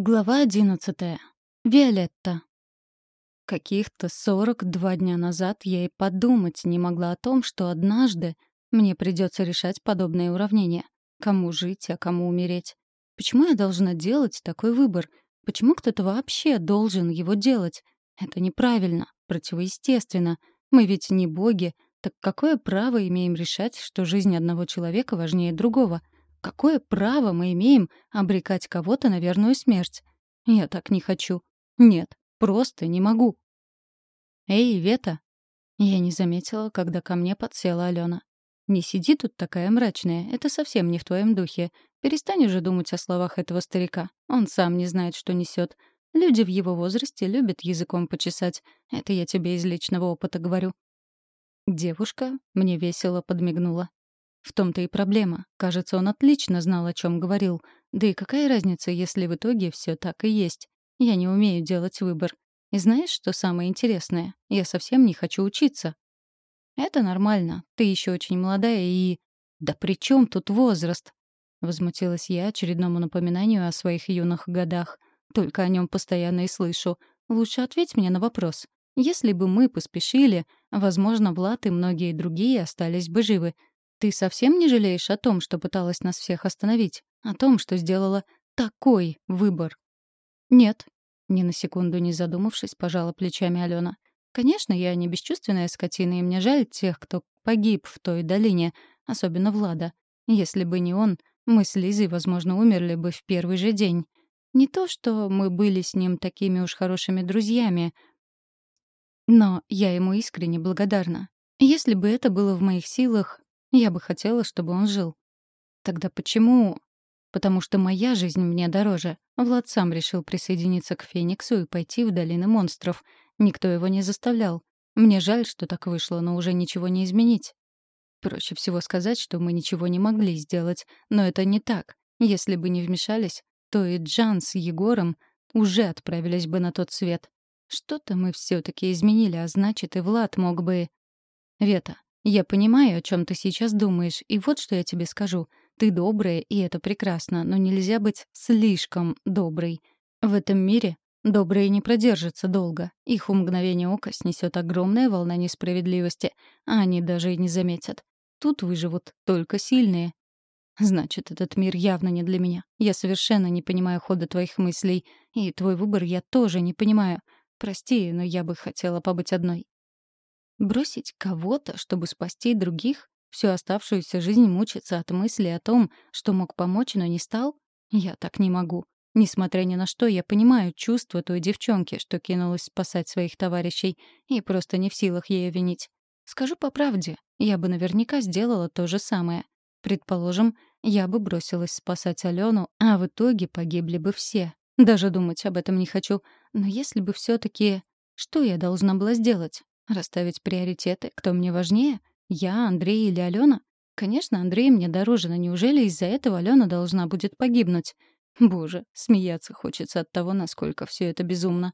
Глава одиннадцатая. Виолетта. Каких-то сорок два дня назад я и подумать не могла о том, что однажды мне придется решать подобные уравнения. Кому жить, а кому умереть. Почему я должна делать такой выбор? Почему кто-то вообще должен его делать? Это неправильно, противоестественно. Мы ведь не боги, так какое право имеем решать, что жизнь одного человека важнее другого — Какое право мы имеем обрекать кого-то на верную смерть? Я так не хочу. Нет, просто не могу. «Эй, Вета!» Я не заметила, когда ко мне подсела Алена. «Не сиди тут такая мрачная, это совсем не в твоем духе. Перестань уже думать о словах этого старика. Он сам не знает, что несет. Люди в его возрасте любят языком почесать. Это я тебе из личного опыта говорю». Девушка мне весело подмигнула. В том-то и проблема. Кажется, он отлично знал, о чем говорил. Да и какая разница, если в итоге все так и есть? Я не умею делать выбор. И знаешь, что самое интересное? Я совсем не хочу учиться. Это нормально. Ты еще очень молодая и... Да при чем тут возраст? Возмутилась я очередному напоминанию о своих юных годах. Только о нем постоянно и слышу. Лучше ответь мне на вопрос. Если бы мы поспешили, возможно, Влад и многие другие остались бы живы. Ты совсем не жалеешь о том, что пыталась нас всех остановить? О том, что сделала такой выбор? Нет. Ни на секунду не задумавшись, пожала плечами Алена. Конечно, я не бесчувственная скотина, и мне жаль тех, кто погиб в той долине, особенно Влада. Если бы не он, мы с Лизой, возможно, умерли бы в первый же день. Не то, что мы были с ним такими уж хорошими друзьями, но я ему искренне благодарна. Если бы это было в моих силах, я бы хотела, чтобы он жил. Тогда почему? Потому что моя жизнь мне дороже. Влад сам решил присоединиться к Фениксу и пойти в долины монстров. Никто его не заставлял. Мне жаль, что так вышло, но уже ничего не изменить. Проще всего сказать, что мы ничего не могли сделать. Но это не так. Если бы не вмешались, то и Джан с Егором уже отправились бы на тот свет. Что-то мы все таки изменили, а значит, и Влад мог бы... Вета, я понимаю, о чем ты сейчас думаешь, и вот что я тебе скажу. Ты добрая, и это прекрасно, но нельзя быть слишком доброй. В этом мире добрые не продержатся долго. Их у мгновения ока снесет огромная волна несправедливости, а они даже и не заметят. Тут выживут только сильные. Значит, этот мир явно не для меня. Я совершенно не понимаю хода твоих мыслей, и твой выбор я тоже не понимаю. Прости, но я бы хотела побыть одной. Бросить кого-то, чтобы спасти других? Всю оставшуюся жизнь мучиться от мысли о том, что мог помочь, но не стал? Я так не могу. Несмотря ни на что, я понимаю чувство той девчонки, что кинулась спасать своих товарищей, и просто не в силах ее винить. Скажу по правде, я бы наверняка сделала то же самое. Предположим, я бы бросилась спасать Алену, а в итоге погибли бы все. Даже думать об этом не хочу. Но если бы все таки Что я должна была сделать? Расставить приоритеты, кто мне важнее? Я, Андрей или Алена? Конечно, Андрей мне дороже, но неужели из-за этого Алена должна будет погибнуть? Боже, смеяться хочется от того, насколько все это безумно.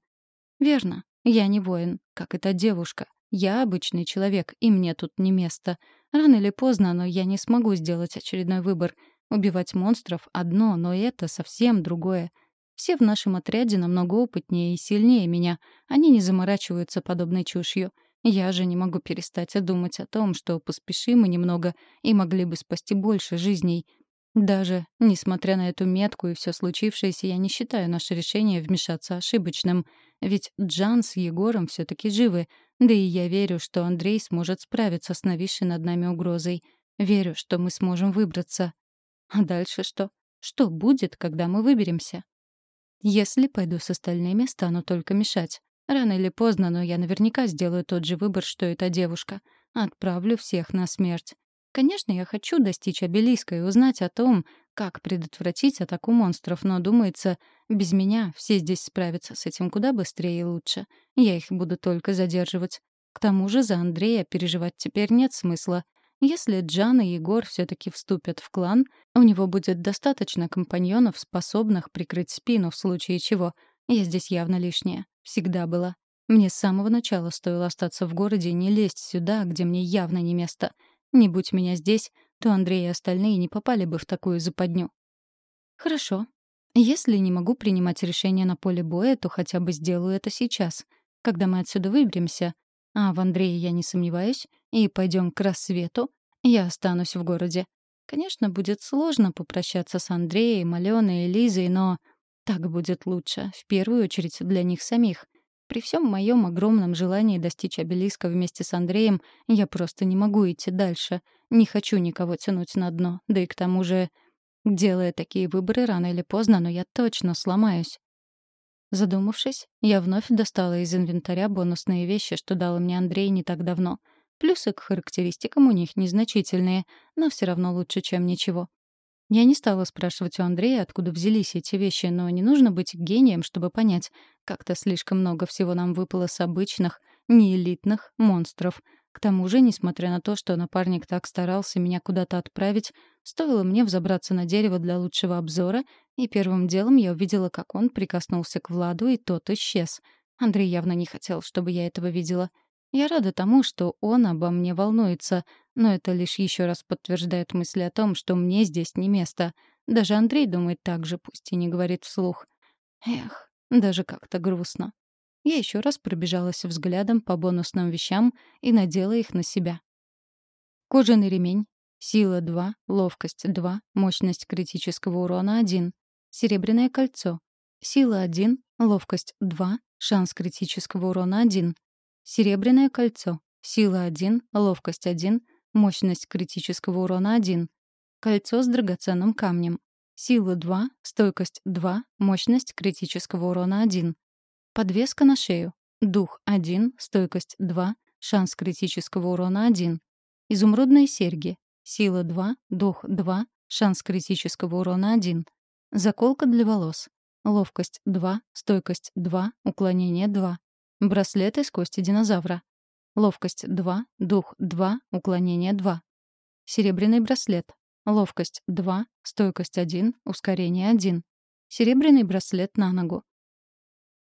Верно, я не воин, как эта девушка. Я обычный человек, и мне тут не место. Рано или поздно, но я не смогу сделать очередной выбор. Убивать монстров — одно, но это совсем другое. Все в нашем отряде намного опытнее и сильнее меня. Они не заморачиваются подобной чушью. Я же не могу перестать думать о том, что поспешим мы немного и могли бы спасти больше жизней. Даже несмотря на эту метку и все случившееся, я не считаю наше решение вмешаться ошибочным. Ведь Джан с Егором все таки живы, да и я верю, что Андрей сможет справиться с нависшей над нами угрозой. Верю, что мы сможем выбраться. А дальше что? Что будет, когда мы выберемся? Если пойду с остальными, стану только мешать. Рано или поздно, но я наверняка сделаю тот же выбор, что и та девушка. Отправлю всех на смерть. Конечно, я хочу достичь обелиска и узнать о том, как предотвратить атаку монстров, но, думается, без меня все здесь справятся с этим куда быстрее и лучше. Я их буду только задерживать. К тому же за Андрея переживать теперь нет смысла. Если Джан и Егор все-таки вступят в клан, у него будет достаточно компаньонов, способных прикрыть спину в случае чего. Я здесь явно лишняя. Всегда была. Мне с самого начала стоило остаться в городе и не лезть сюда, где мне явно не место. Не будь меня здесь, то Андрей и остальные не попали бы в такую западню. Хорошо. Если не могу принимать решения на поле боя, то хотя бы сделаю это сейчас, когда мы отсюда выберемся. А в Андрее я не сомневаюсь, и пойдем к рассвету, я останусь в городе. Конечно, будет сложно попрощаться с Андреем, Аленой и Лизой, но так будет лучше, в первую очередь для них самих. При всем моем огромном желании достичь обелиска вместе с Андреем, я просто не могу идти дальше. Не хочу никого тянуть на дно. Да и к тому же, делая такие выборы рано или поздно, но я точно сломаюсь. Задумавшись, я вновь достала из инвентаря бонусные вещи, что дал мне Андрей не так давно. Плюсы к характеристикам у них незначительные, но все равно лучше, чем ничего. Я не стала спрашивать у Андрея, откуда взялись эти вещи, но не нужно быть гением, чтобы понять, как-то слишком много всего нам выпало с обычных, неэлитных монстров. К тому же, несмотря на то, что напарник так старался меня куда-то отправить, стоило мне взобраться на дерево для лучшего обзора, и первым делом я увидела, как он прикоснулся к Владу, и тот исчез. Андрей явно не хотел, чтобы я этого видела. Я рада тому, что он обо мне волнуется, но это лишь еще раз подтверждает мысли о том, что мне здесь не место. Даже Андрей думает так же, пусть и не говорит вслух. Эх, даже как-то грустно. Я еще раз пробежалась взглядом по бонусным вещам и надела их на себя. Кожаный ремень. Сила 2, ловкость 2, мощность критического урона 1. Серебряное кольцо. Сила 1, ловкость 2, шанс критического урона 1. Серебряное кольцо. Сила 1, ловкость 1, Мощность критического урона 1. Кольцо с драгоценным камнем. Сила 2, стойкость 2, мощность критического урона 1. Подвеска на шею. Дух 1, стойкость 2, шанс критического урона 1. Изумрудные серьги. Сила 2, дух 2, шанс критического урона 1. Заколка для волос. Ловкость 2, стойкость 2, уклонение 2. Браслет из кости динозавра. Ловкость 2, дух 2, уклонение 2. Серебряный браслет. Ловкость 2, стойкость 1, ускорение 1. Серебряный браслет на ногу.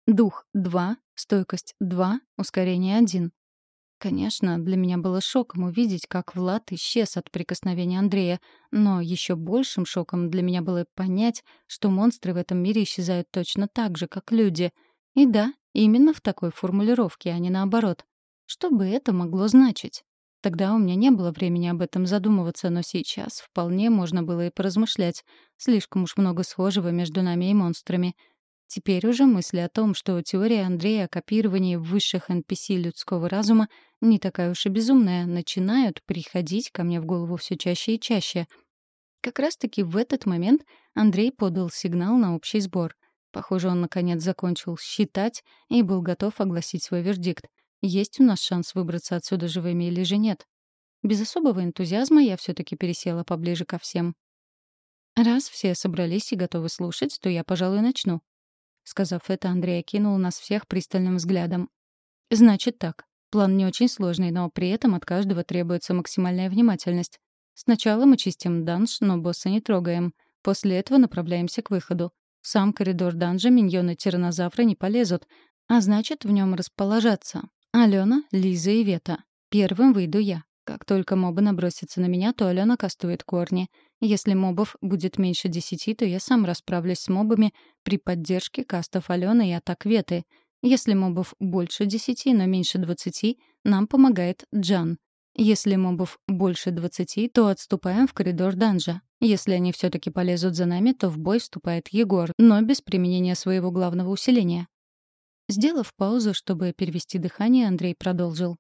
Дух 2, стойкость 2, ускорение 1. Конечно, для меня было шоком увидеть, как Влад исчез от прикосновения Андрея, но еще большим шоком для меня было понять, что монстры в этом мире исчезают точно так же, как люди. И да, именно в такой формулировке, а не наоборот. Что бы это могло значить? Тогда у меня не было времени об этом задумываться, но сейчас вполне можно было и поразмышлять. Слишком уж много схожего между нами и монстрами. Теперь уже мысли о том, что теория Андрея о копировании высших NPC людского разума не такая уж и безумная, начинают приходить ко мне в голову все чаще и чаще. Как раз-таки в этот момент Андрей подал сигнал на общий сбор. Похоже, он наконец закончил считать и был готов огласить свой вердикт. Есть у нас шанс выбраться отсюда живыми или же нет? Без особого энтузиазма я все-таки пересела поближе ко всем. Раз все собрались и готовы слушать, то я, пожалуй, начну. Сказав это, Андрей окинул нас всех пристальным взглядом. Значит так. План не очень сложный, но при этом от каждого требуется максимальная внимательность. Сначала мы чистим данж, но босса не трогаем. После этого направляемся к выходу. В сам коридор данжа миньоны тиранозавра не полезут, а значит, в нем расположатся. Алена, Лиза и Вета. Первым выйду я. Как только мобы набросятся на меня, то Алена кастует корни. Если мобов будет меньше десяти, то я сам расправлюсь с мобами при поддержке кастов Алены и атак Веты. Если мобов больше десяти, но меньше двадцати, нам помогает Джан. Если мобов больше двадцати, то отступаем в коридор данжа. Если они все таки полезут за нами, то в бой вступает Егор, но без применения своего главного усиления. Сделав паузу, чтобы перевести дыхание, Андрей продолжил.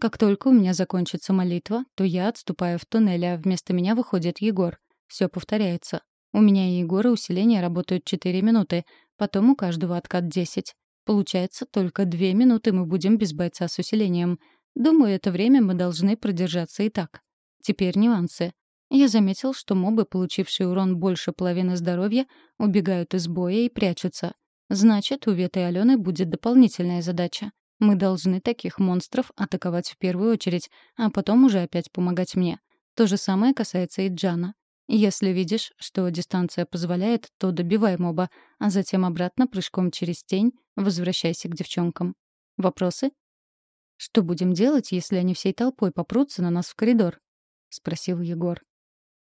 «Как только у меня закончится молитва, то я отступаю в туннель, а вместо меня выходит Егор. Все повторяется. У меня и Егора усиления работают 4 минуты, потом у каждого откат 10. Получается, только 2 минуты мы будем без бойца с усилением. Думаю, это время мы должны продержаться и так. Теперь нюансы. Я заметил, что мобы, получившие урон больше половины здоровья, убегают из боя и прячутся. Значит, у Веты и Алены будет дополнительная задача. Мы должны таких монстров атаковать в первую очередь, а потом уже опять помогать мне. То же самое касается и Джана. Если видишь, что дистанция позволяет, то добивай моба, а затем обратно прыжком через тень возвращайся к девчонкам. Вопросы? «Что будем делать, если они всей толпой попрутся на нас в коридор?» — спросил Егор.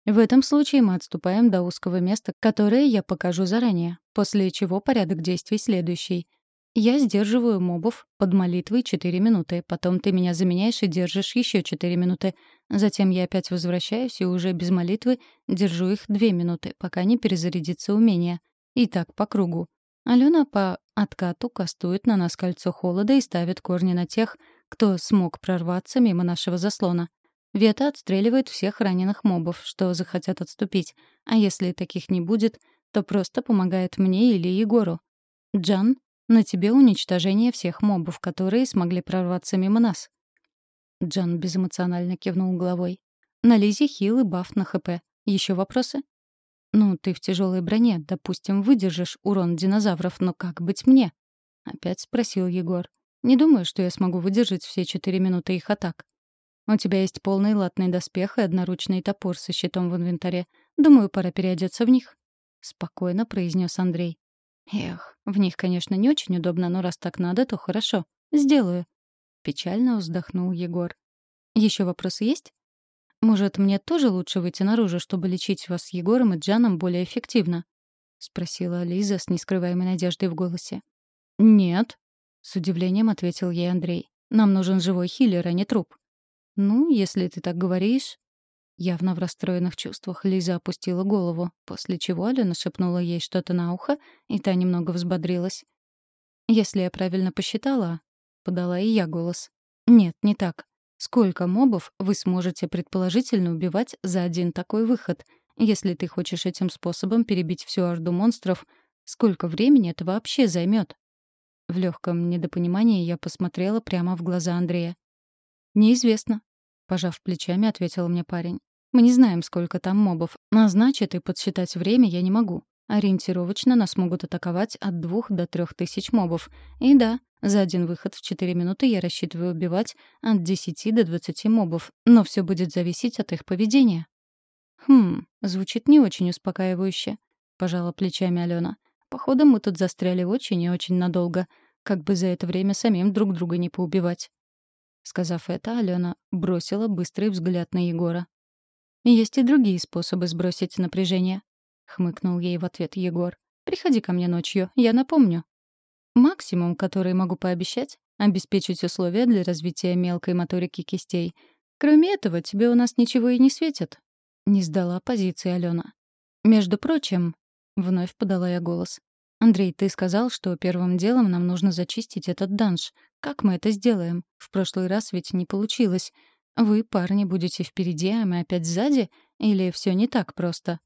В этом случае мы отступаем до узкого места, которое я покажу заранее, после чего порядок действий следующий. Я сдерживаю мобов под молитвой 4 минуты, потом ты меня заменяешь и держишь еще 4 минуты. Затем я опять возвращаюсь и уже без молитвы держу их 2 минуты, пока не перезарядится умение. И так по кругу. Алена по откату кастует на нас кольцо холода и ставит корни на тех, кто смог прорваться мимо нашего заслона. Вета отстреливает всех раненых мобов, что захотят отступить, а если таких не будет, то просто помогает мне или Егору. Джан на тебе уничтожение всех мобов, которые смогли прорваться мимо нас. Джан безэмоционально кивнул головой. На Лизе хил и баф на ХП. Еще вопросы? Ну, ты в тяжелой броне, допустим, выдержишь урон динозавров, но как быть мне? Опять спросил Егор. Не думаю, что я смогу выдержать все четыре минуты их атак. У тебя есть полный латный доспех и одноручный топор со щитом в инвентаре. Думаю, пора переодеться в них. Спокойно произнес Андрей. Эх, в них, конечно, не очень удобно, но раз так надо, то хорошо. Сделаю. Печально вздохнул Егор. Еще вопросы есть? Может, мне тоже лучше выйти наружу, чтобы лечить вас с Егором и Джаном более эффективно? спросила Лиза с нескрываемой надеждой в голосе. Нет, с удивлением ответил ей Андрей. Нам нужен живой хиллер, а не труп. Ну, если ты так говоришь, Явно в расстроенных чувствах Лиза опустила голову, после чего Алена шепнула ей что-то на ухо, и та немного взбодрилась. «Если я правильно посчитала...» — подала и я голос. «Нет, не так. Сколько мобов вы сможете предположительно убивать за один такой выход? Если ты хочешь этим способом перебить всю орду монстров, сколько времени это вообще займет? В легком недопонимании я посмотрела прямо в глаза Андрея. «Неизвестно», — пожав плечами, ответил мне парень. «Мы не знаем, сколько там мобов, а значит, и подсчитать время я не могу. Ориентировочно нас могут атаковать от двух до трех тысяч мобов. И да, за один выход в четыре минуты я рассчитываю убивать от десяти до двадцати мобов, но все будет зависеть от их поведения». «Хм, звучит не очень успокаивающе», — пожала плечами Алена. «Походу, мы тут застряли очень и очень надолго. Как бы за это время самим друг друга не поубивать». Сказав это, Алена бросила быстрый взгляд на Егора. «Есть и другие способы сбросить напряжение», — хмыкнул ей в ответ Егор. «Приходи ко мне ночью, я напомню». Максимум, который могу пообещать — обеспечить условия для развития мелкой моторики кистей. Кроме этого, тебе у нас ничего и не светит. Не сдала позиции Алена. «Между прочим», — вновь подала я голос, «Андрей, ты сказал, что первым делом нам нужно зачистить этот данж. Как мы это сделаем? В прошлый раз ведь не получилось. Вы, парни, будете впереди, а мы опять сзади? Или все не так просто?»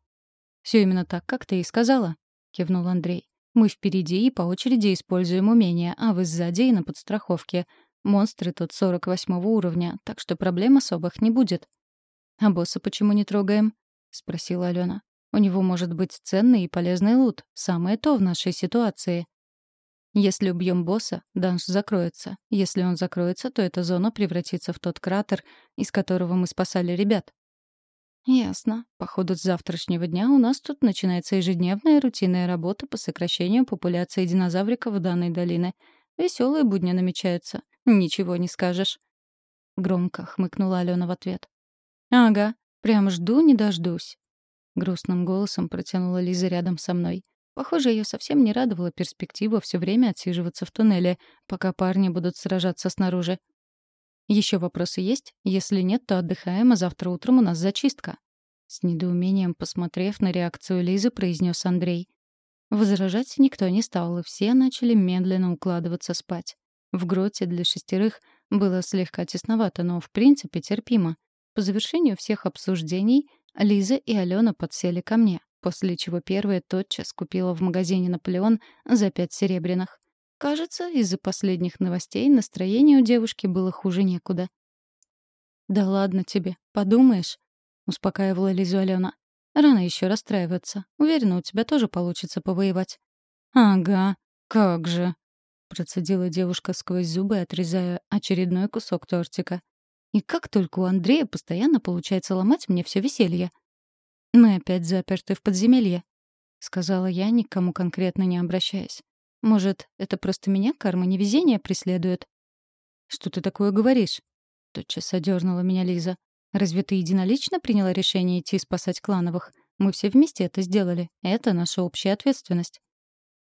«Все именно так, как ты и сказала», — кивнул Андрей. «Мы впереди и по очереди используем умения, а вы сзади и на подстраховке. Монстры тут 48 уровня, так что проблем особых не будет». «А босса почему не трогаем?» — спросила Алена. У него может быть ценный и полезный лут. Самое то в нашей ситуации. Если убьем босса, данж закроется. Если он закроется, то эта зона превратится в тот кратер, из которого мы спасали ребят. Ясно. Походу, с завтрашнего дня у нас тут начинается ежедневная рутинная работа по сокращению популяции динозавриков в данной долине. Веселые будни намечаются. Ничего не скажешь. Громко хмыкнула Алена в ответ. Ага, прям жду не дождусь. Грустным голосом протянула Лиза рядом со мной. Похоже, ее совсем не радовала перспектива все время отсиживаться в туннеле, пока парни будут сражаться снаружи. Еще вопросы есть? Если нет, то отдыхаем, а завтра утром у нас зачистка. С недоумением посмотрев на реакцию Лизы, произнес Андрей. Возражать никто не стал, и все начали медленно укладываться спать. В гроте для шестерых было слегка тесновато, но в принципе терпимо. По завершению всех обсуждений Лиза и Алена подсели ко мне, после чего первая тотчас купила в магазине «Наполеон» за пять серебряных. Кажется, из-за последних новостей настроение у девушки было хуже некуда. «Да ладно тебе, подумаешь», — успокаивала Лизу Алена. «Рано еще расстраиваться. Уверена, у тебя тоже получится повоевать». «Ага, как же», — процедила девушка сквозь зубы, отрезая очередной кусок тортика. И как только у Андрея постоянно получается ломать мне все веселье. «Мы опять заперты в подземелье», — сказала я, никому конкретно не обращаясь. «Может, это просто меня карма невезения преследует?» «Что ты такое говоришь?» — тотчас одернула меня Лиза. Разве ты единолично приняла решение идти спасать клановых? Мы все вместе это сделали. Это наша общая ответственность».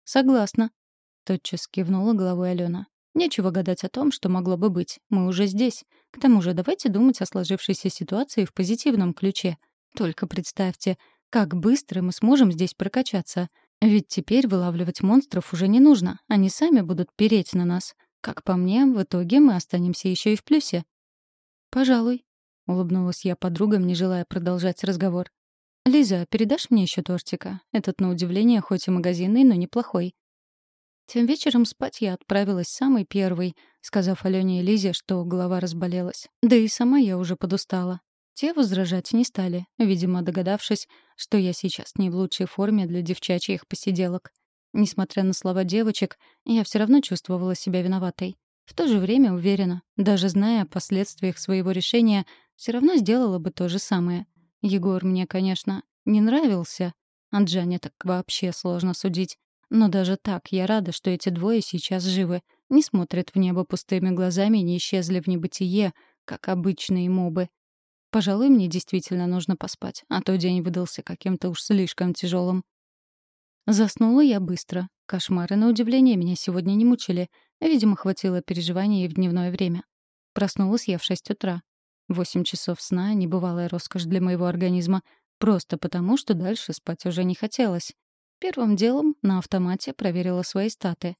«Согласна», — тотчас кивнула головой Алена. «Нечего гадать о том, что могло бы быть. Мы уже здесь. К тому же давайте думать о сложившейся ситуации в позитивном ключе. Только представьте, как быстро мы сможем здесь прокачаться. Ведь теперь вылавливать монстров уже не нужно. Они сами будут переть на нас. Как по мне, в итоге мы останемся еще и в плюсе». «Пожалуй», — улыбнулась я подругам, не желая продолжать разговор. «Лиза, передашь мне еще тортика? Этот, на удивление, хоть и магазинный, но неплохой». Тем вечером спать я отправилась самой первой, сказав Алене и Лизе, что голова разболелась. Да и сама я уже подустала. Те возражать не стали, видимо, догадавшись, что я сейчас не в лучшей форме для девчачьих посиделок. Несмотря на слова девочек, я все равно чувствовала себя виноватой. В то же время уверена, даже зная о последствиях своего решения, все равно сделала бы то же самое — Егор мне, конечно, не нравился. О Джане так вообще сложно судить. Но даже так я рада, что эти двое сейчас живы, не смотрят в небо пустыми глазами и не исчезли в небытие, как обычные мобы. Пожалуй, мне действительно нужно поспать, а то день выдался каким-то уж слишком тяжелым. Заснула я быстро. Кошмары, на удивление, меня сегодня не мучили. Видимо, хватило переживаний и в дневное время. Проснулась я в шесть утра. Восемь часов сна — небывалая роскошь для моего организма, просто потому, что дальше спать уже не хотелось. Первым делом на автомате проверила свои статы.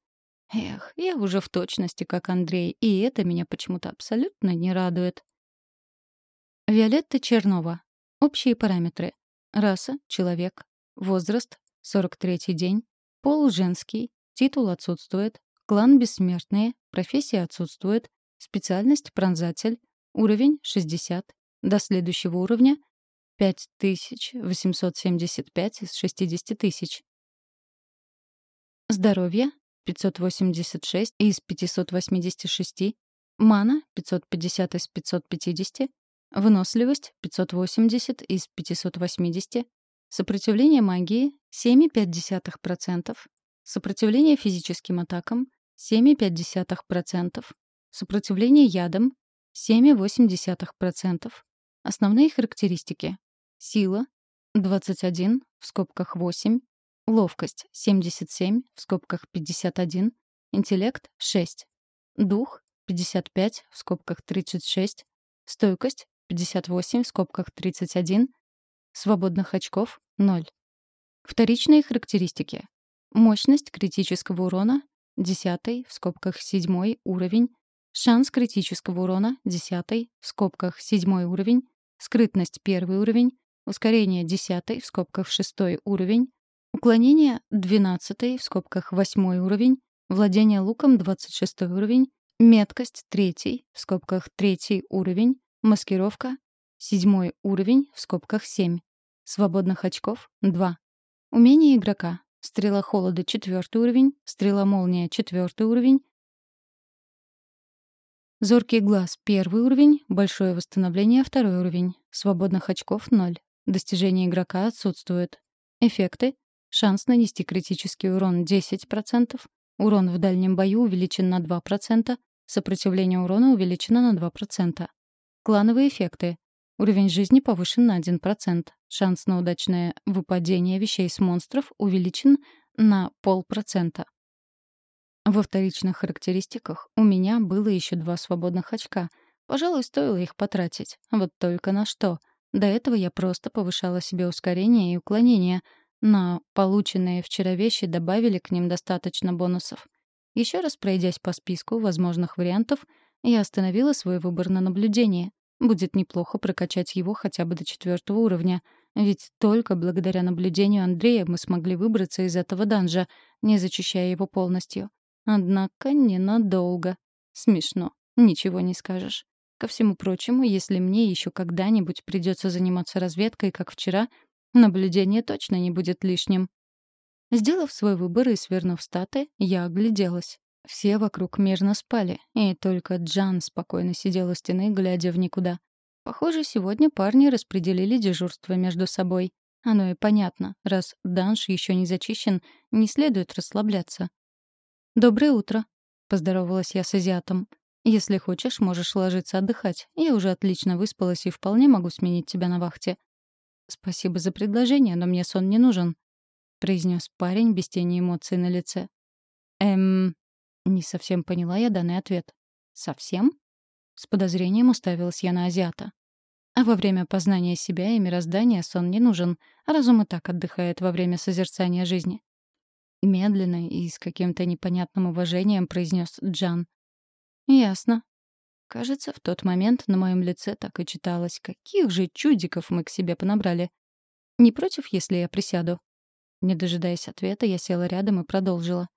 Эх, я уже в точности, как Андрей, и это меня почему-то абсолютно не радует. Виолетта Чернова. Общие параметры. Раса — человек. Возраст — 43-й день. Пол — женский. Титул отсутствует. Клан — бессмертные. Профессия отсутствует. Специальность — пронзатель. Уровень — 60. До следующего уровня — 5875 из 60 тысяч. Здоровье — 586 из 586. Мана — 550 из 550. Выносливость — 580 из 580. Сопротивление магии — 7,5%. Сопротивление физическим атакам — 7,5%. Сопротивление ядам 7,8%. Основные характеристики. Сила — 21, в скобках 8. Ловкость — 77, в скобках 51. Интеллект — 6. Дух — 55, в скобках 36. Стойкость — 58, в скобках 31. Свободных очков — 0. Вторичные характеристики. Мощность критического урона — 10, в скобках 7 уровень, Шанс критического урона — 10, в скобках 7 уровень. Скрытность — 1 уровень. Ускорение — 10, в скобках 6 уровень. Уклонение — 12, в скобках 8 уровень. Владение луком — 26 уровень. Меткость — 3, в скобках 3 уровень. Маскировка — 7 уровень, в скобках 7. Свободных очков — 2. Умение игрока. Стрела холода — 4 уровень. Стрела молния — 4 уровень. Зоркий глаз — первый уровень, большое восстановление — второй уровень. Свободных очков — ноль. Достижения игрока отсутствуют. Эффекты. Шанс нанести критический урон — 10%. Урон в дальнем бою увеличен на 2%. Сопротивление урона увеличено на 2%. Клановые эффекты. Уровень жизни повышен на 1%. Шанс на удачное выпадение вещей с монстров увеличен на полпроцента. Во вторичных характеристиках у меня было еще два свободных очка. Пожалуй, стоило их потратить. Вот только на что? До этого я просто повышала себе ускорение и уклонение. На полученные вчера вещи добавили к ним достаточно бонусов. Еще раз пройдясь по списку возможных вариантов, я остановила свой выбор на наблюдение. Будет неплохо прокачать его хотя бы до четвертого уровня, ведь только благодаря наблюдению Андрея мы смогли выбраться из этого данжа, не зачищая его полностью. Однако ненадолго. Смешно. Ничего не скажешь. Ко всему прочему, если мне еще когда-нибудь придется заниматься разведкой, как вчера, наблюдение точно не будет лишним. Сделав свой выбор и свернув статы, я огляделась. Все вокруг мирно спали, и только Джан спокойно сидел у стены, глядя в никуда. Похоже, сегодня парни распределили дежурство между собой. Оно и понятно, раз данж еще не зачищен, не следует расслабляться. «Доброе утро», — поздоровалась я с азиатом. Если хочешь, можешь ложиться отдыхать. Я уже отлично выспалась и вполне могу сменить тебя на вахте». «Спасибо за предложение, но мне сон не нужен», — произнес парень без тени эмоций на лице. «Эм...» — не совсем поняла я данный ответ. «Совсем?» С подозрением уставилась я на азиата. А во время познания себя и мироздания сон не нужен, разум и так отдыхает во время созерцания жизни. Медленно и с каким-то непонятным уважением произнес Джан. «Ясно». Кажется, в тот момент на моем лице так и читалось, каких же чудиков мы к себе понабрали. «Не против, если я присяду?» Не дожидаясь ответа, я села рядом и продолжила.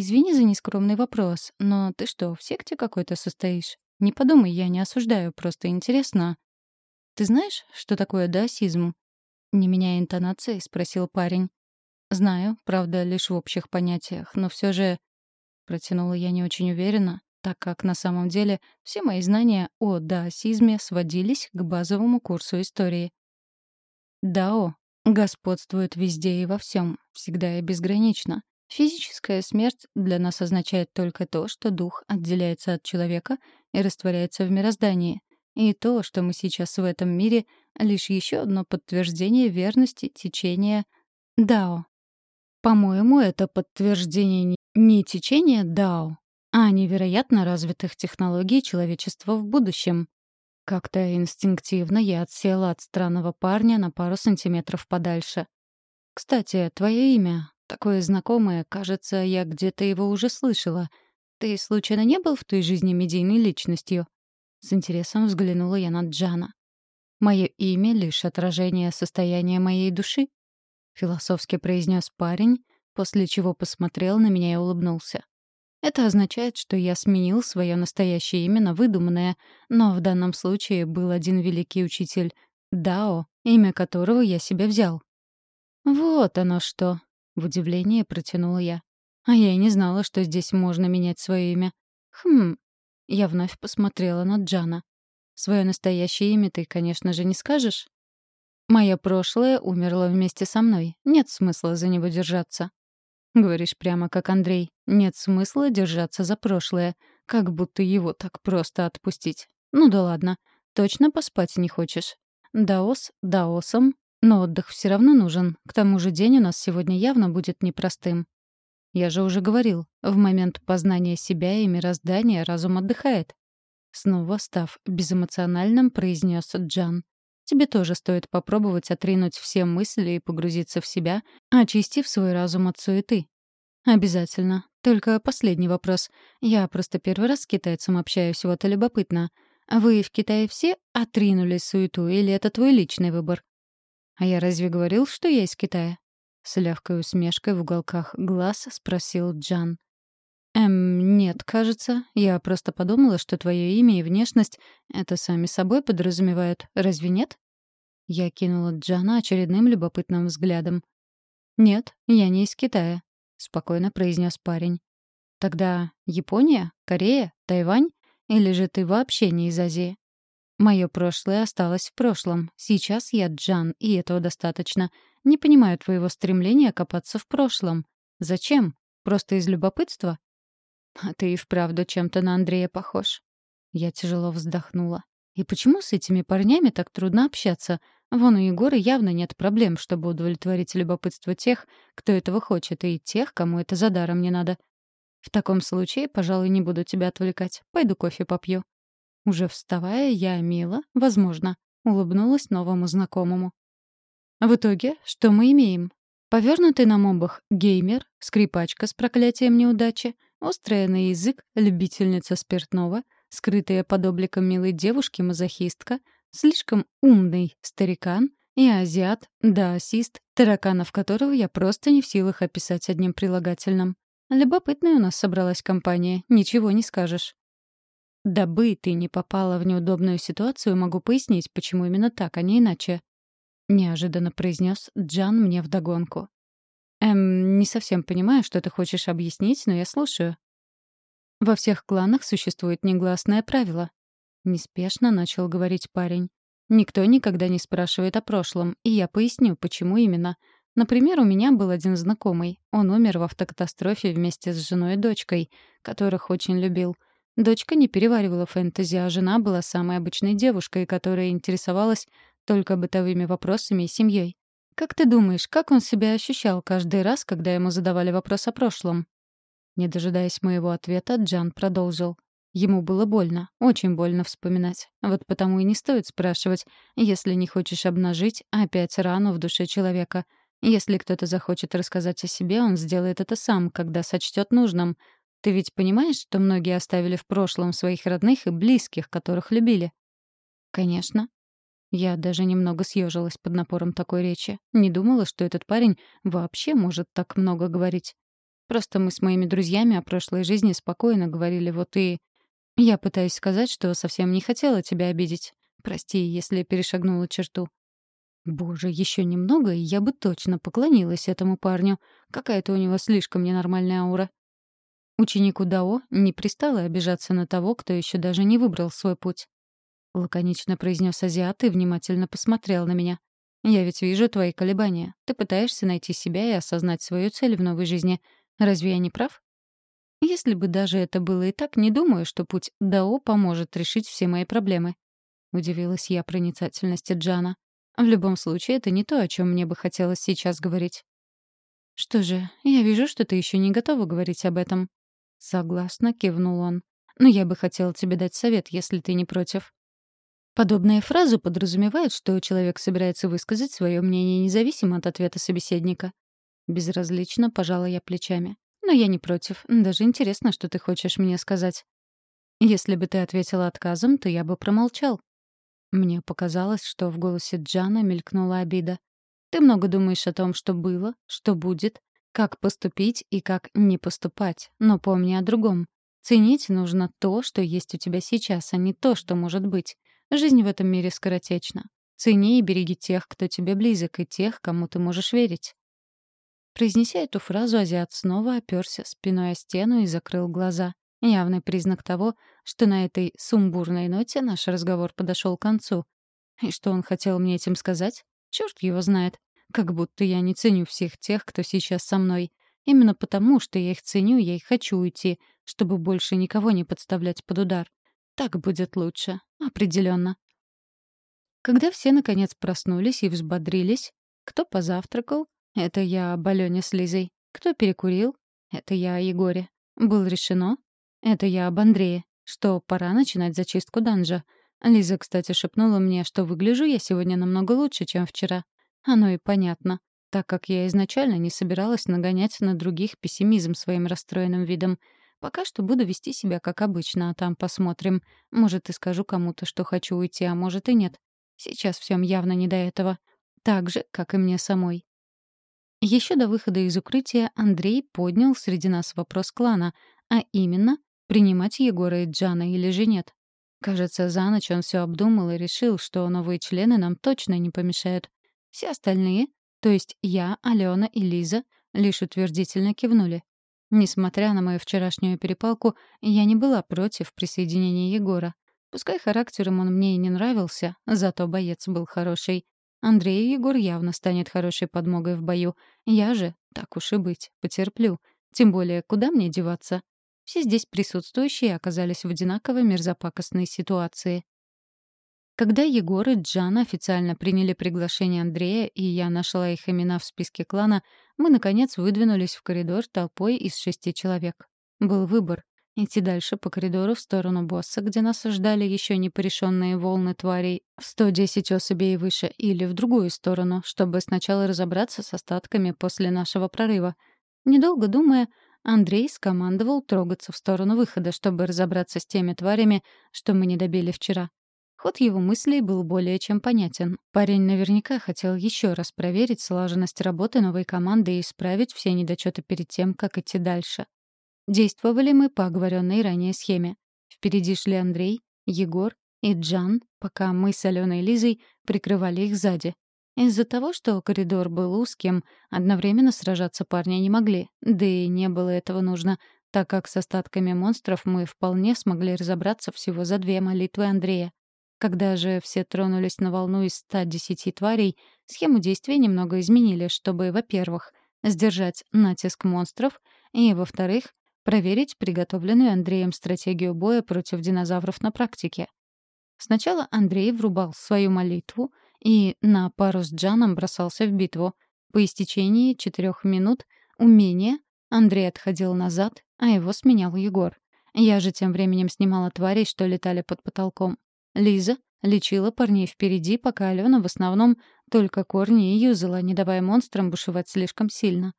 «Извини за нескромный вопрос, но ты что, в секте какой-то состоишь? Не подумай, я не осуждаю, просто интересно. Ты знаешь, что такое даосизм?» Не меняя интонации, спросил парень. «Знаю, правда, лишь в общих понятиях, но все же...» Протянула я не очень уверенно, так как на самом деле все мои знания о даосизме сводились к базовому курсу истории. Дао господствует везде и во всем, всегда и безгранично. Физическая смерть для нас означает только то, что дух отделяется от человека и растворяется в мироздании. И то, что мы сейчас в этом мире, лишь еще одно подтверждение верности течения Дао. По-моему, это подтверждение не течения Дао, а невероятно развитых технологий человечества в будущем. Как-то инстинктивно я отсела от странного парня на пару сантиметров подальше. «Кстати, твое имя, такое знакомое, кажется, я где-то его уже слышала. Ты случайно не был в той жизни медийной личностью?» С интересом взглянула я на Джана. «Мое имя — лишь отражение состояния моей души», — философски произнес парень, после чего посмотрел на меня и улыбнулся. Это означает, что я сменил свое настоящее имя на выдуманное, но в данном случае был один великий учитель — Дао, имя которого я себе взял. «Вот оно что!» — в удивлении протянула я. «А я и не знала, что здесь можно менять свое имя. Хм...» Я вновь посмотрела на Джана. «Свое настоящее имя ты, конечно же, не скажешь?» «Мое прошлое умерло вместе со мной. Нет смысла за него держаться». Говоришь прямо как Андрей. Нет смысла держаться за прошлое. Как будто его так просто отпустить. Ну да ладно. Точно поспать не хочешь? Даос даосом, но отдых все равно нужен. К тому же день у нас сегодня явно будет непростым. Я же уже говорил, в момент познания себя и мироздания разум отдыхает. Снова став безэмоциональным, произнес Джан. Тебе тоже стоит попробовать отринуть все мысли и погрузиться в себя, очистив свой разум от суеты. Обязательно. Только последний вопрос. Я просто первый раз с китайцем общаюсь, вот и любопытно. Вы в Китае все отринули суету, или это твой личный выбор? А я разве говорил, что я из Китая? С легкой усмешкой в уголках глаз спросил Джан. «Эм, нет, кажется. Я просто подумала, что твое имя и внешность это сами собой подразумевают. Разве нет?» Я кинула Джана очередным любопытным взглядом. «Нет, я не из Китая», — спокойно произнес парень. «Тогда Япония, Корея, Тайвань? Или же ты вообще не из Азии?» Мое прошлое осталось в прошлом. Сейчас я Джан, и этого достаточно. Не понимаю твоего стремления копаться в прошлом. Зачем? Просто из любопытства? «А ты и вправду чем-то на Андрея похож». Я тяжело вздохнула. «И почему с этими парнями так трудно общаться? Вон у Егора явно нет проблем, чтобы удовлетворить любопытство тех, кто этого хочет, и тех, кому это за даром не надо. В таком случае, пожалуй, не буду тебя отвлекать. Пойду кофе попью». Уже вставая, я мило, возможно, улыбнулась новому знакомому. В итоге, что мы имеем? Повернутый на мобах геймер, скрипачка с проклятием неудачи — Острая на язык, любительница спиртного, скрытая под обликом милой девушки-мазохистка, слишком умный старикан и азиат, да асист, тараканов которого я просто не в силах описать одним прилагательным. Любопытная у нас собралась компания, ничего не скажешь. Дабы ты не попала в неудобную ситуацию, могу пояснить, почему именно так, а не иначе. Неожиданно произнес Джан мне вдогонку. Эм, не совсем понимаю, что ты хочешь объяснить, но я слушаю. Во всех кланах существует негласное правило. Неспешно начал говорить парень. Никто никогда не спрашивает о прошлом, и я поясню, почему именно. Например, у меня был один знакомый. Он умер в автокатастрофе вместе с женой и дочкой, которых очень любил. Дочка не переваривала фэнтези, а жена была самой обычной девушкой, которая интересовалась только бытовыми вопросами и семьей. Как ты думаешь, как он себя ощущал каждый раз, когда ему задавали вопрос о прошлом? Не дожидаясь моего ответа, Джан продолжил. Ему было больно, очень больно вспоминать. Вот потому и не стоит спрашивать, если не хочешь обнажить опять рану в душе человека. Если кто-то захочет рассказать о себе, он сделает это сам, когда сочтет нужным. Ты ведь понимаешь, что многие оставили в прошлом своих родных и близких, которых любили? Конечно. Я даже немного съежилась под напором такой речи. Не думала, что этот парень вообще может так много говорить. Просто мы с моими друзьями о прошлой жизни спокойно говорили, вот и... Я пытаюсь сказать, что совсем не хотела тебя обидеть. Прости, если перешагнула черту. Боже, еще немного, и я бы точно поклонилась этому парню. Какая-то у него слишком ненормальная аура. Ученику Дао не пристало обижаться на того, кто еще даже не выбрал свой путь. Лаконично произнес азиат и внимательно посмотрел на меня. «Я ведь вижу твои колебания. Ты пытаешься найти себя и осознать свою цель в новой жизни. Разве я не прав?» Если бы даже это было и так, не думаю, что путь Дао поможет решить все мои проблемы. Удивилась я проницательности Джана. В любом случае, это не то, о чем мне бы хотелось сейчас говорить. Что же, я вижу, что ты еще не готова говорить об этом. Согласно кивнул он. Но я бы хотела тебе дать совет, если ты не против. Подобная фраза подразумевает, что человек собирается высказать свое мнение независимо от ответа собеседника. Безразлично пожала я плечами. Но я не против. Даже интересно, что ты хочешь мне сказать. Если бы ты ответила отказом, то я бы промолчал. Мне показалось, что в голосе Джана мелькнула обида. Ты много думаешь о том, что было, что будет, как поступить и как не поступать, но помни о другом. Ценить нужно то, что есть у тебя сейчас, а не то, что может быть. Жизнь в этом мире скоротечна. Цени и береги тех, кто тебе близок, и тех, кому ты можешь верить. Произнеся эту фразу, азиат снова оперся спиной о стену и закрыл глаза. Явный признак того, что на этой сумбурной ноте наш разговор подошел к концу. И что он хотел мне этим сказать? Черт его знает. Как будто я не ценю всех тех, кто сейчас со мной. Именно потому, что я их ценю, я и хочу уйти, чтобы больше никого не подставлять под удар. Так будет лучше. Определенно. Когда все, наконец, проснулись и взбодрились, кто позавтракал, это я об Алене с Лизой. Кто перекурил? Это я о Егоре. Было решено? Это я об Андрее. Что пора начинать зачистку данжа. Лиза, кстати, шепнула мне, что выгляжу я сегодня намного лучше, чем вчера. Оно и понятно, так как я изначально не собиралась нагонять на других пессимизм своим расстроенным видом. Пока что буду вести себя как обычно, а там посмотрим. Может, и скажу кому-то, что хочу уйти, а может и нет. Сейчас всем явно не до этого. Так же, как и мне самой. Еще до выхода из укрытия Андрей поднял среди нас вопрос клана, а именно, принимать Егора и Джана или же нет. Кажется, за ночь он все обдумал и решил, что новые члены нам точно не помешают. Все остальные, то есть я, Алена и Лиза, лишь утвердительно кивнули. Несмотря на мою вчерашнюю перепалку, я не была против присоединения Егора. Пускай характером он мне и не нравился, зато боец был хороший. Андрей Егор явно станет хорошей подмогой в бою. Я же, так уж и быть, потерплю. Тем более, куда мне деваться? Все здесь присутствующие оказались в одинаково мерзопакостной ситуации. Когда Егор и Джан официально приняли приглашение Андрея, и я нашла их имена в списке клана, мы, наконец, выдвинулись в коридор толпой из шести человек. Был выбор Идти дальше по коридору в сторону босса, где нас ждали еще не порешенные волны тварей в 110 особей и выше, или в другую сторону, чтобы сначала разобраться с остатками после нашего прорыва. Недолго думая, Андрей скомандовал трогаться в сторону выхода, чтобы разобраться с теми тварями, что мы не добили вчера. Ход его мыслей был более чем понятен. Парень наверняка хотел еще раз проверить слаженность работы новой команды и исправить все недочеты перед тем, как идти дальше. Действовали мы по оговоренной ранее схеме. Впереди шли Андрей, Егор и Джан, пока мы с Аленой Лизой прикрывали их сзади. Из-за того, что коридор был узким, одновременно сражаться парни не могли, да и не было этого нужно, так как с остатками монстров мы вполне смогли разобраться всего за две молитвы Андрея. Когда же все тронулись на волну из 110 тварей, схему действия немного изменили, чтобы, во-первых, сдержать натиск монстров, и, во-вторых, проверить приготовленную Андреем стратегию боя против динозавров на практике. Сначала Андрей врубал свою молитву и на пару с Джаном бросался в битву. По истечении четырех минут умения Андрей отходил назад, а его сменял Егор. Я же тем временем снимала тварей, что летали под потолком. Лиза лечила парней впереди, пока Алена в основном только корни и юзала, не давая монстрам бушевать слишком сильно.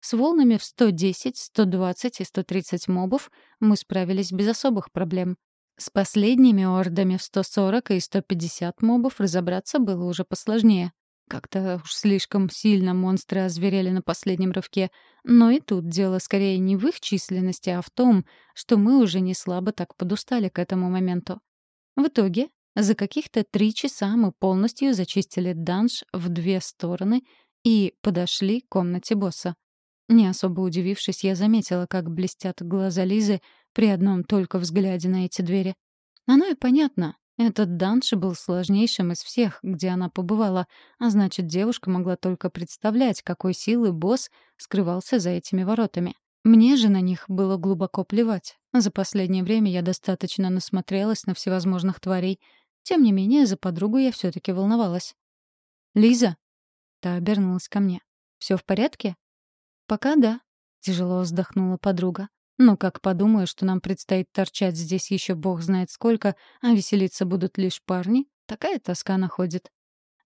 С волнами в 110, 120 и 130 мобов мы справились без особых проблем. С последними ордами в 140 и 150 мобов разобраться было уже посложнее. Как-то уж слишком сильно монстры озверели на последнем рывке. Но и тут дело скорее не в их численности, а в том, что мы уже не слабо так подустали к этому моменту. В итоге, за каких-то три часа мы полностью зачистили данж в две стороны и подошли к комнате босса. Не особо удивившись, я заметила, как блестят глаза Лизы при одном только взгляде на эти двери. Оно и понятно. Этот данж был сложнейшим из всех, где она побывала, а значит, девушка могла только представлять, какой силы босс скрывался за этими воротами. Мне же на них было глубоко плевать. За последнее время я достаточно насмотрелась на всевозможных тварей. Тем не менее, за подругу я все таки волновалась. «Лиза?» Та обернулась ко мне. Все в порядке?» «Пока да», — тяжело вздохнула подруга. Но как подумаю, что нам предстоит торчать здесь еще бог знает сколько, а веселиться будут лишь парни, такая тоска находит.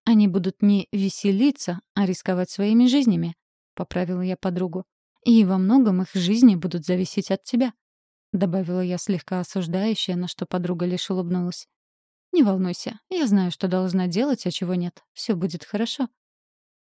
Они будут не веселиться, а рисковать своими жизнями, — поправила я подругу. И во многом их жизни будут зависеть от тебя, — добавила я слегка осуждающая, на что подруга лишь улыбнулась. «Не волнуйся, я знаю, что должна делать, а чего нет. Все будет хорошо».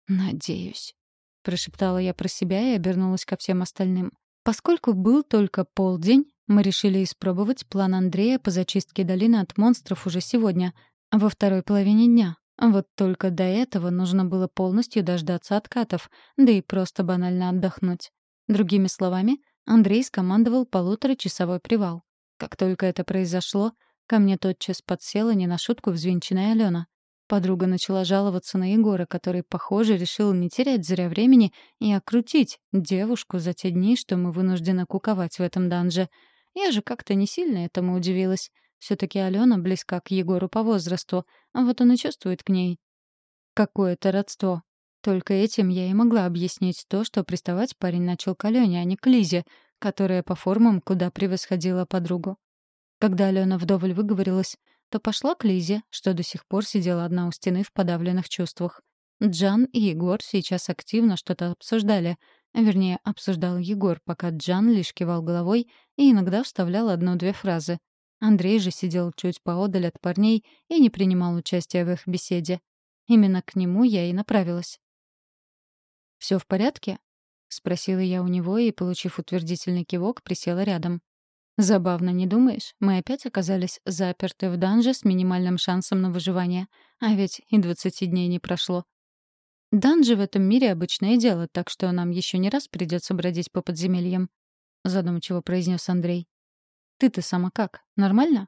«Надеюсь», — прошептала я про себя и обернулась ко всем остальным. Поскольку был только полдень, мы решили испробовать план Андрея по зачистке долины от монстров уже сегодня, во второй половине дня. Вот только до этого нужно было полностью дождаться откатов, да и просто банально отдохнуть. Другими словами, Андрей скомандовал полуторачасовой привал. Как только это произошло, ко мне тотчас подсела не на шутку взвинченная Алена. Подруга начала жаловаться на Егора, который, похоже, решил не терять зря времени и окрутить девушку за те дни, что мы вынуждены куковать в этом данже. Я же как-то не сильно этому удивилась. все таки Алена близка к Егору по возрасту, а вот он и чувствует к ней какое-то родство. Только этим я и могла объяснить то, что приставать парень начал к Алене, а не к Лизе, которая по формам куда превосходила подругу. Когда Алена вдоволь выговорилась, то пошла к Лизе, что до сих пор сидела одна у стены в подавленных чувствах. Джан и Егор сейчас активно что-то обсуждали. Вернее, обсуждал Егор, пока Джан лишь кивал головой и иногда вставлял одну-две фразы. Андрей же сидел чуть поодаль от парней и не принимал участия в их беседе. Именно к нему я и направилась. «Все в порядке?» — спросила я у него и, получив утвердительный кивок, присела рядом. Забавно, не думаешь? Мы опять оказались заперты в данже с минимальным шансом на выживание. А ведь и двадцати дней не прошло. Данжи в этом мире обычное дело, так что нам еще не раз придется бродить по подземельям. Задумчиво произнес Андрей. Ты-то сама как? Нормально?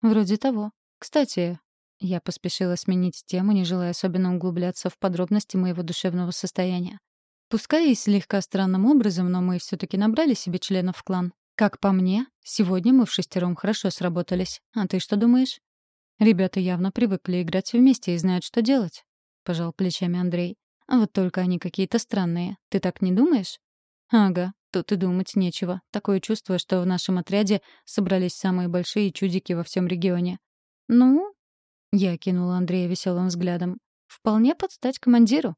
Вроде того. Кстати, я поспешила сменить тему, не желая особенно углубляться в подробности моего душевного состояния. Пускай и слегка странным образом, но мы все таки набрали себе членов в клан. Как по мне, сегодня мы в шестером хорошо сработались. А ты что думаешь? Ребята явно привыкли играть вместе и знают, что делать. Пожал плечами Андрей. А вот только они какие-то странные. Ты так не думаешь? Ага, тут и думать нечего. Такое чувство, что в нашем отряде собрались самые большие чудики во всем регионе. Ну, я кинула Андрея веселым взглядом. Вполне подстать командиру.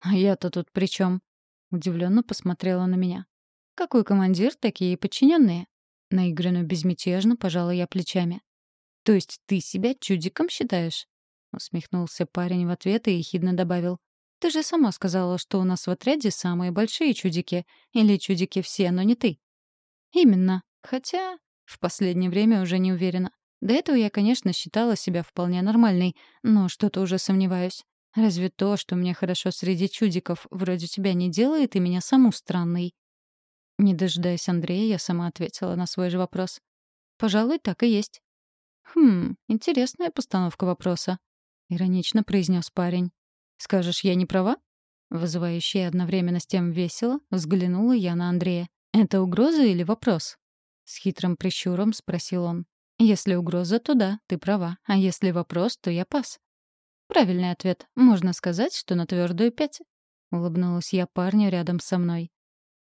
А я-то тут при чем? Удивленно посмотрела на меня. Какой командир, такие подчиненные. Наигранно безмятежно пожала я плечами. То есть ты себя чудиком считаешь? Усмехнулся парень в ответ и ехидно добавил. Ты же сама сказала, что у нас в отряде самые большие чудики. Или чудики все, но не ты. Именно. Хотя в последнее время уже не уверена. До этого я, конечно, считала себя вполне нормальной, но что-то уже сомневаюсь. Разве то, что мне хорошо среди чудиков вроде тебя не делает и меня саму странной? Не дожидаясь Андрея, я сама ответила на свой же вопрос. «Пожалуй, так и есть». «Хм, интересная постановка вопроса», — иронично произнес парень. «Скажешь, я не права?» Вызывающая одновременно с тем весело, взглянула я на Андрея. «Это угроза или вопрос?» С хитрым прищуром спросил он. «Если угроза, то да, ты права. А если вопрос, то я пас». «Правильный ответ. Можно сказать, что на твердую пять». Улыбнулась я парню рядом со мной.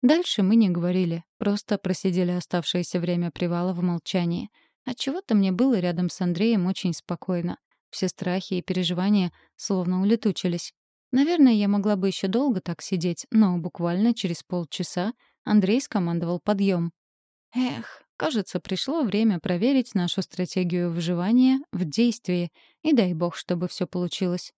Дальше мы не говорили, просто просидели оставшееся время привала в молчании. Отчего-то мне было рядом с Андреем очень спокойно. Все страхи и переживания словно улетучились. Наверное, я могла бы еще долго так сидеть, но буквально через полчаса Андрей скомандовал подъем. Эх, кажется, пришло время проверить нашу стратегию выживания в действии, и дай бог, чтобы все получилось.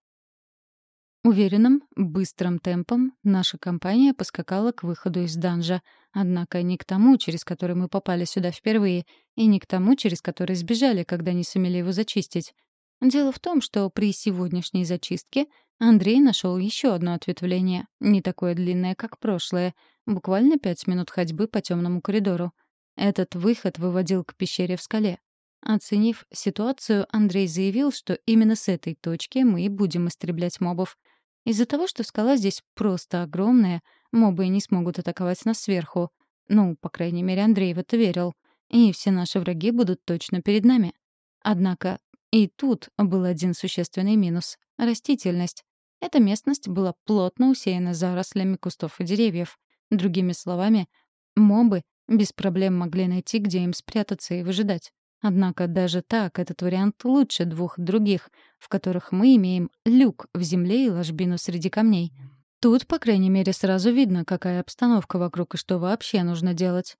Уверенным, быстрым темпом наша компания поскакала к выходу из данжа, однако не к тому, через который мы попали сюда впервые, и не к тому, через который сбежали, когда не сумели его зачистить. Дело в том, что при сегодняшней зачистке Андрей нашел еще одно ответвление, не такое длинное, как прошлое, буквально пять минут ходьбы по темному коридору. Этот выход выводил к пещере в скале. Оценив ситуацию, Андрей заявил, что именно с этой точки мы и будем истреблять мобов — из-за того, что скала здесь просто огромная, мобы не смогут атаковать нас сверху. Ну, по крайней мере, Андрей в это верил. И все наши враги будут точно перед нами. Однако и тут был один существенный минус — растительность. Эта местность была плотно усеяна зарослями кустов и деревьев. Другими словами, мобы без проблем могли найти, где им спрятаться и выжидать. Однако даже так этот вариант лучше двух других, в которых мы имеем люк в земле и ложбину среди камней. Тут, по крайней мере, сразу видно, какая обстановка вокруг и что вообще нужно делать.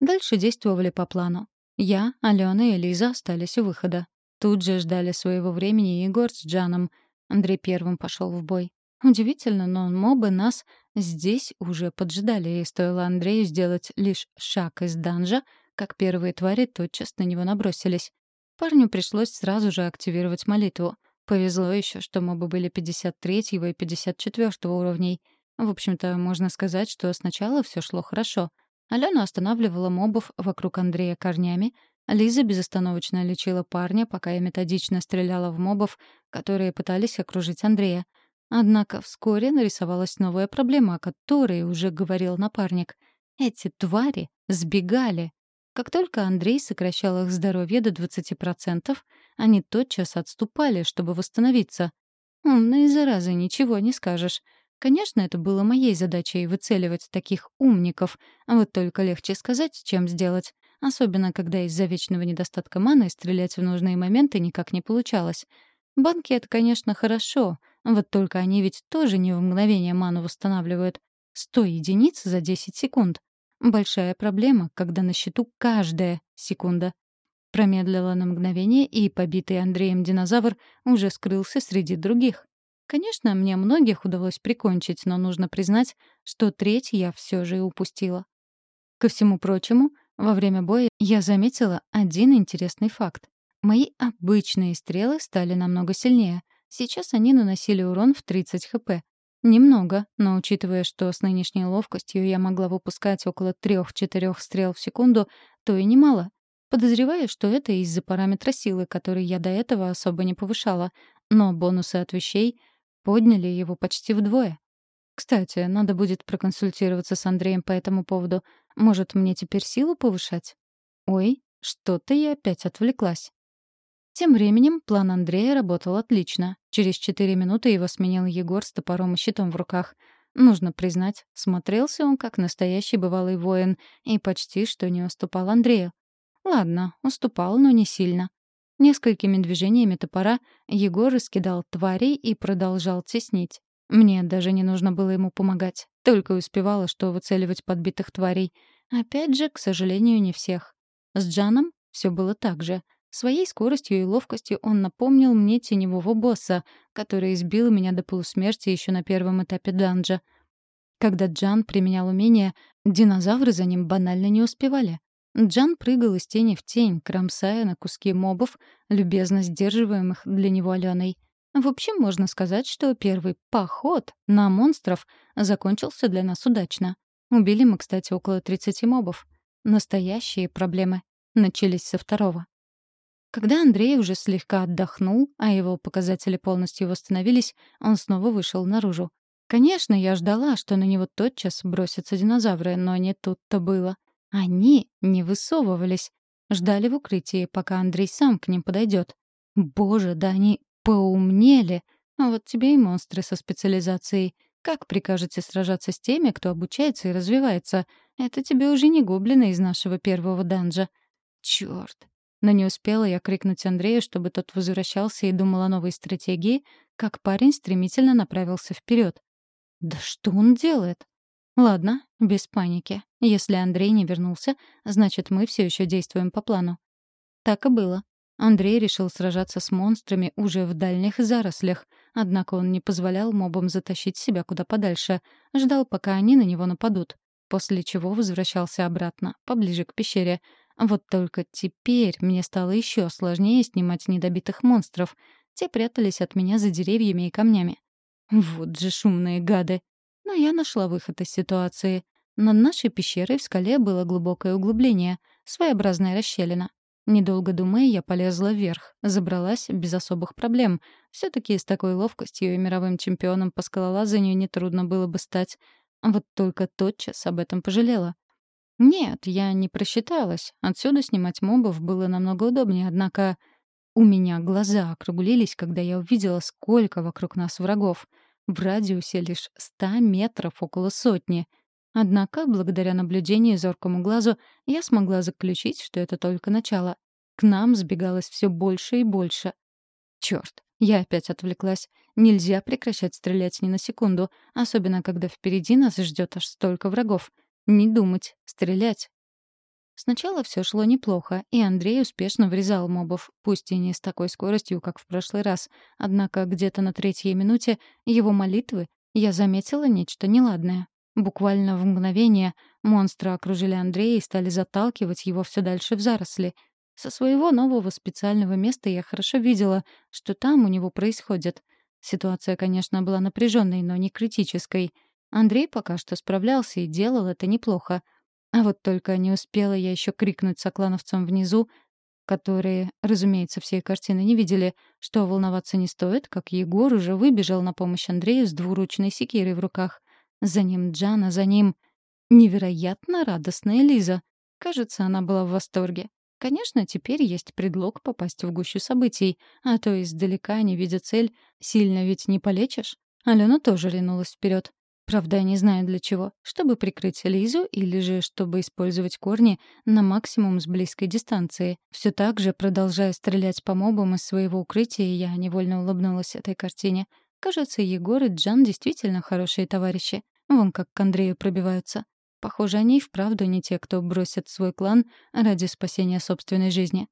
Дальше действовали по плану. Я, Алена и Лиза остались у выхода. Тут же ждали своего времени Егор с Джаном. Андрей первым пошел в бой. Удивительно, но мобы нас здесь уже поджидали, и стоило Андрею сделать лишь шаг из данжа — как первые твари тотчас на него набросились. Парню пришлось сразу же активировать молитву. Повезло еще, что мобы были 53-го и 54-го уровней. В общем-то, можно сказать, что сначала все шло хорошо. Алена останавливала мобов вокруг Андрея корнями, Лиза безостановочно лечила парня, пока я методично стреляла в мобов, которые пытались окружить Андрея. Однако вскоре нарисовалась новая проблема, о которой уже говорил напарник. Эти твари сбегали. Как только Андрей сокращал их здоровье до 20%, они тотчас отступали, чтобы восстановиться. Умные заразы, ничего не скажешь. Конечно, это было моей задачей выцеливать таких умников, а вот только легче сказать, чем сделать. Особенно, когда из-за вечного недостатка маны стрелять в нужные моменты никак не получалось. Банки — это, конечно, хорошо, вот только они ведь тоже не в мгновение ману восстанавливают. 100 единиц за 10 секунд. Большая проблема, когда на счету каждая секунда. Промедлила на мгновение, и побитый Андреем динозавр уже скрылся среди других. Конечно, мне многих удалось прикончить, но нужно признать, что треть я все же упустила. Ко всему прочему, во время боя я заметила один интересный факт. Мои обычные стрелы стали намного сильнее. Сейчас они наносили урон в 30 хп, Немного, но учитывая, что с нынешней ловкостью я могла выпускать около трех-четырех стрел в секунду, то и немало. Подозреваю, что это из-за параметра силы, который я до этого особо не повышала, но бонусы от вещей подняли его почти вдвое. Кстати, надо будет проконсультироваться с Андреем по этому поводу. Может, мне теперь силу повышать? Ой, что-то я опять отвлеклась. Тем временем план Андрея работал отлично. Через четыре минуты его сменил Егор с топором и щитом в руках. Нужно признать, смотрелся он как настоящий бывалый воин и почти что не уступал Андрею. Ладно, уступал, но не сильно. Несколькими движениями топора Егор раскидал тварей и продолжал теснить. Мне даже не нужно было ему помогать. Только успевала, что выцеливать подбитых тварей. Опять же, к сожалению, не всех. С Джаном все было так же — Своей скоростью и ловкостью он напомнил мне теневого босса, который избил меня до полусмерти еще на первом этапе данжа. Когда Джан применял умение, динозавры за ним банально не успевали. Джан прыгал из тени в тень, кромсая на куски мобов, любезно сдерживаемых для него Аленой. В общем, можно сказать, что первый поход на монстров закончился для нас удачно. Убили мы, кстати, около 30 мобов. Настоящие проблемы начались со второго. Когда Андрей уже слегка отдохнул, а его показатели полностью восстановились, он снова вышел наружу. Конечно, я ждала, что на него тотчас бросятся динозавры, но не тут-то было. Они не высовывались. Ждали в укрытии, пока Андрей сам к ним подойдет. Боже, да они поумнели. А вот тебе и монстры со специализацией. Как прикажете сражаться с теми, кто обучается и развивается? Это тебе уже не гоблины из нашего первого данжа. Чёрт. Но не успела я крикнуть Андрею, чтобы тот возвращался и думал о новой стратегии, как парень стремительно направился вперед. Да что он делает? Ладно, без паники. Если Андрей не вернулся, значит, мы все еще действуем по плану. Так и было. Андрей решил сражаться с монстрами уже в дальних зарослях, однако он не позволял мобам затащить себя куда подальше, ждал, пока они на него нападут, после чего возвращался обратно, поближе к пещере. Вот только теперь мне стало еще сложнее снимать недобитых монстров. Те прятались от меня за деревьями и камнями. Вот же шумные гады. Но я нашла выход из ситуации. Над нашей пещерой в скале было глубокое углубление, своеобразная расщелина. Недолго думая, я полезла вверх, забралась без особых проблем. все таки с такой ловкостью и мировым чемпионом по скалолазанию нетрудно было бы стать. Вот только тотчас об этом пожалела. Нет, я не просчиталась. Отсюда снимать мобов было намного удобнее, однако у меня глаза округлились, когда я увидела, сколько вокруг нас врагов. В радиусе лишь ста метров около сотни — Однако, благодаря наблюдению и зоркому глазу, я смогла заключить, что это только начало. К нам сбегалось все больше и больше. Черт, я опять отвлеклась. Нельзя прекращать стрелять ни на секунду, особенно когда впереди нас ждет аж столько врагов. Не думать, стрелять. Сначала все шло неплохо, и Андрей успешно врезал мобов, пусть и не с такой скоростью, как в прошлый раз. Однако где-то на третьей минуте его молитвы я заметила нечто неладное. Буквально в мгновение монстры окружили Андрея и стали заталкивать его все дальше в заросли. Со своего нового специального места я хорошо видела, что там у него происходит. Ситуация, конечно, была напряженной, но не критической. Андрей пока что справлялся и делал это неплохо. А вот только не успела я еще крикнуть соклановцам внизу, которые, разумеется, всей картины не видели, что волноваться не стоит, как Егор уже выбежал на помощь Андрею с двуручной секирой в руках. За ним Джана, за ним... Невероятно радостная Лиза. Кажется, она была в восторге. Конечно, теперь есть предлог попасть в гущу событий, а то издалека, не видя цель, сильно ведь не полечишь. Алена тоже ринулась вперед. Правда, не знаю для чего. Чтобы прикрыть Лизу или же чтобы использовать корни на максимум с близкой дистанции. Все так же, продолжая стрелять по мобам из своего укрытия, я невольно улыбнулась этой картине. Кажется, Егор и Джан действительно хорошие товарищи. Вон как к Андрею пробиваются. Похоже, они и вправду не те, кто бросит свой клан ради спасения собственной жизни.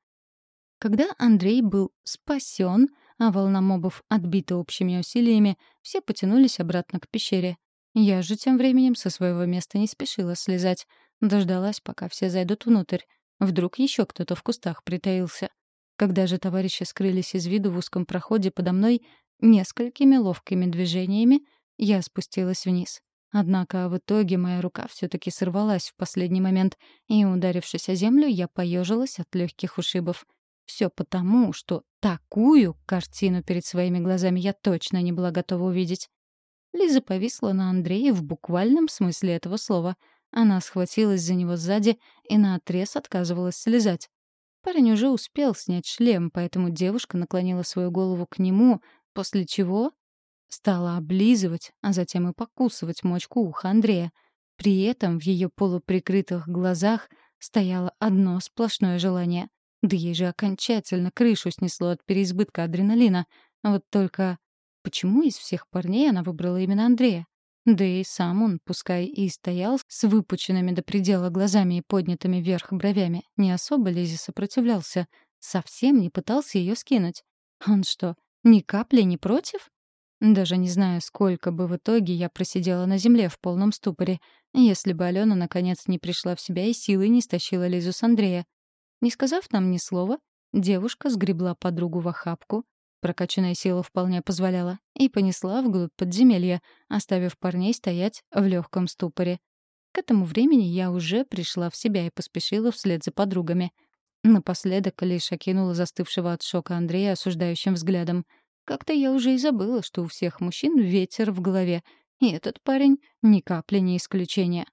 Когда Андрей был спасен, а волна мобов отбита общими усилиями, все потянулись обратно к пещере. Я же тем временем со своего места не спешила слезать. Дождалась, пока все зайдут внутрь. Вдруг еще кто-то в кустах притаился. Когда же товарищи скрылись из виду в узком проходе подо мной, несколькими ловкими движениями я спустилась вниз. Однако в итоге моя рука все-таки сорвалась в последний момент, и, ударившись о землю, я поежилась от легких ушибов. Все потому, что такую картину перед своими глазами я точно не была готова увидеть. Лиза повисла на Андрея в буквальном смысле этого слова. Она схватилась за него сзади и наотрез отказывалась слезать. Парень уже успел снять шлем, поэтому девушка наклонила свою голову к нему, после чего Стала облизывать, а затем и покусывать мочку уха Андрея. При этом в ее полуприкрытых глазах стояло одно сплошное желание. Да ей же окончательно крышу снесло от переизбытка адреналина. Вот только почему из всех парней она выбрала именно Андрея? Да и сам он, пускай и стоял с выпученными до предела глазами и поднятыми вверх бровями, не особо Лизе сопротивлялся, совсем не пытался ее скинуть. Он что, ни капли не против? Даже не знаю, сколько бы в итоге я просидела на земле в полном ступоре, если бы Алена наконец не пришла в себя и силой не стащила Лизу с Андрея. Не сказав нам ни слова, девушка сгребла подругу в охапку, прокачанная сила вполне позволяла, и понесла вглубь подземелья, оставив парней стоять в легком ступоре. К этому времени я уже пришла в себя и поспешила вслед за подругами. Напоследок лишь окинула застывшего от шока Андрея осуждающим взглядом — как-то я уже и забыла, что у всех мужчин ветер в голове. И этот парень ни капли не исключение.